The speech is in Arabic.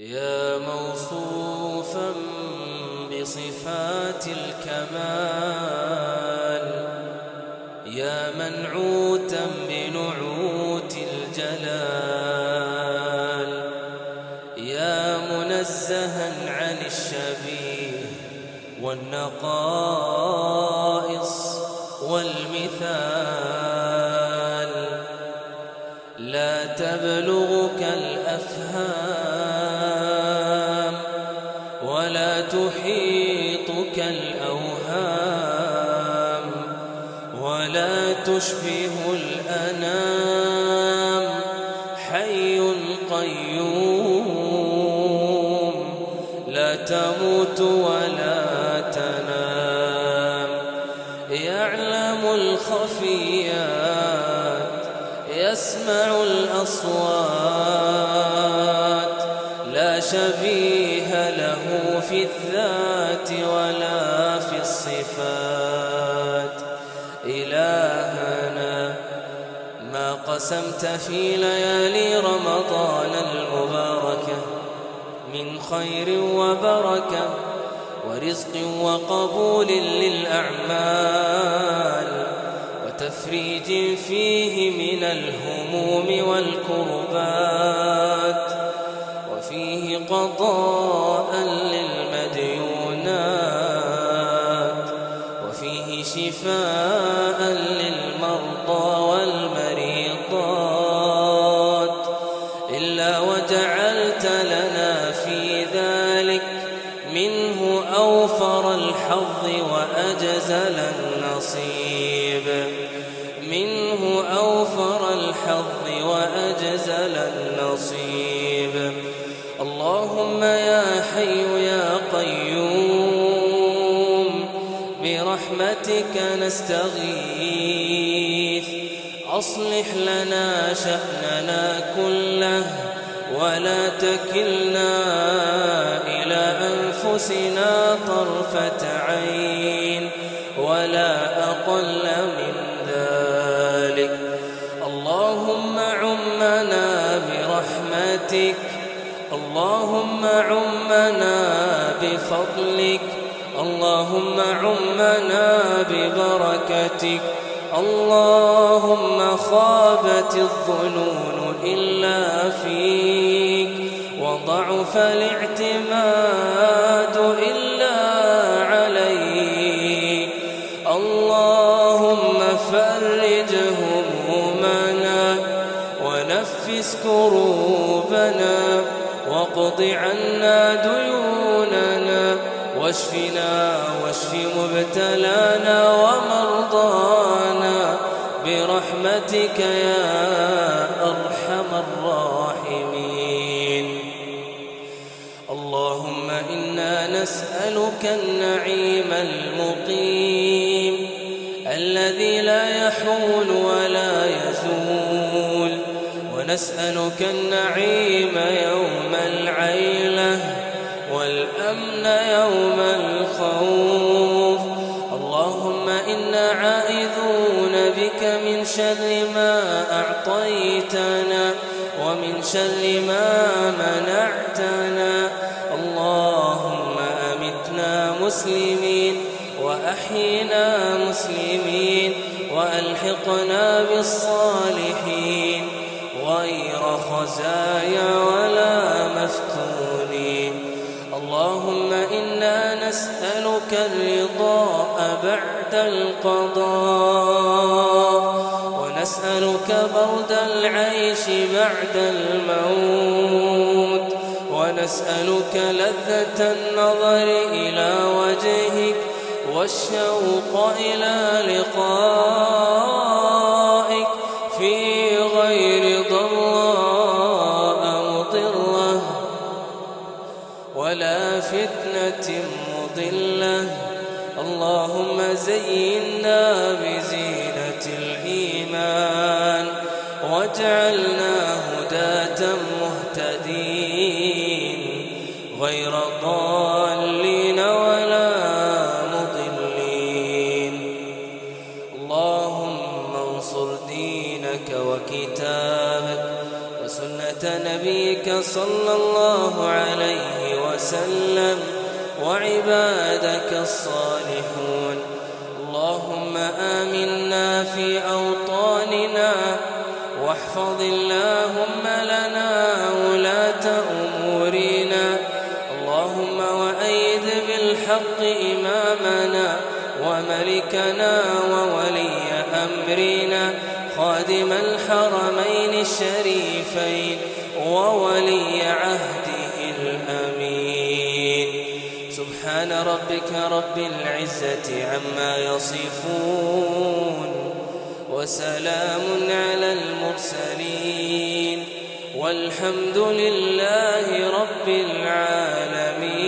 يا موصوفا بصفات الكمال يا منعوتا بنعوت الجلال يا منزها عن الشبيه والنقائص والمثال. لا تبلغ تحيطك الأوهام ولا تشبه الأنام حي قيوم لا تموت ولا تنام. يعلم الخفيات يسمع الأصوات لا شبيه له في الذات. قسمت في ليالي رمضان المباركة من خير وبركة ورزق وقبول للأعمال وتفريج فيه من الهموم والكربات الحظ وأجزل النصيب منه أوفر الحظ وأجزل النصيب اللهم يا حي يا قيوم برحمتك نستغيث. أصلح لنا شأننا كله ولا تكلنا أنفسنا طرفة عين ولا أقل من ذلك. اللهم عمنا برحمتك. اللهم عمنا بفضلك. اللهم عمنا ببركتك. اللهم خابت الظنون إلا فيك. وضعف الاعتماد إلا عليه. اللهم فرج همومنا ونفس كروبنا واقض عنا ديوننا واشفنا واشف مبتلانا ومرضانا برحمتك يا أرحم الراحمين. نسألك النعيم المقيم الذي لا يحول ولا يزول. ونسألك النعيم يوم العيلة والأمن يوم الخوف. اللهم إنا عائذون بك من شر ما أعطيتنا ومن شر ما منعتنا. مسلمين وأحينا مسلمين وألحقنا بالصالحين غير خزايا ولا مفتونين اللهم إنا نسألك الرضاء بعد القضاء ونسألك برد العيش بعد الموت ونسألك لذة النظر إلى وجهك والشوق إلى لقائك في غير ضراء مضرة ولا فتنة مضلة اللهم زينا بزينة غير ضالين ولا مضلين. اللهم انصر دينك وكتابك وسنة نبيك صلى الله عليه وسلم وعبادك الصالحون. اللهم آمنا في أوطاننا واحفظ اللهم لنا الحق إمامنا وملكنا وولي أمرنا خادم الحرمين الشريفين وولي عهده الأمين. سبحان ربك رب العزة عما يصفون وسلام على المرسلين والحمد لله رب العالمين.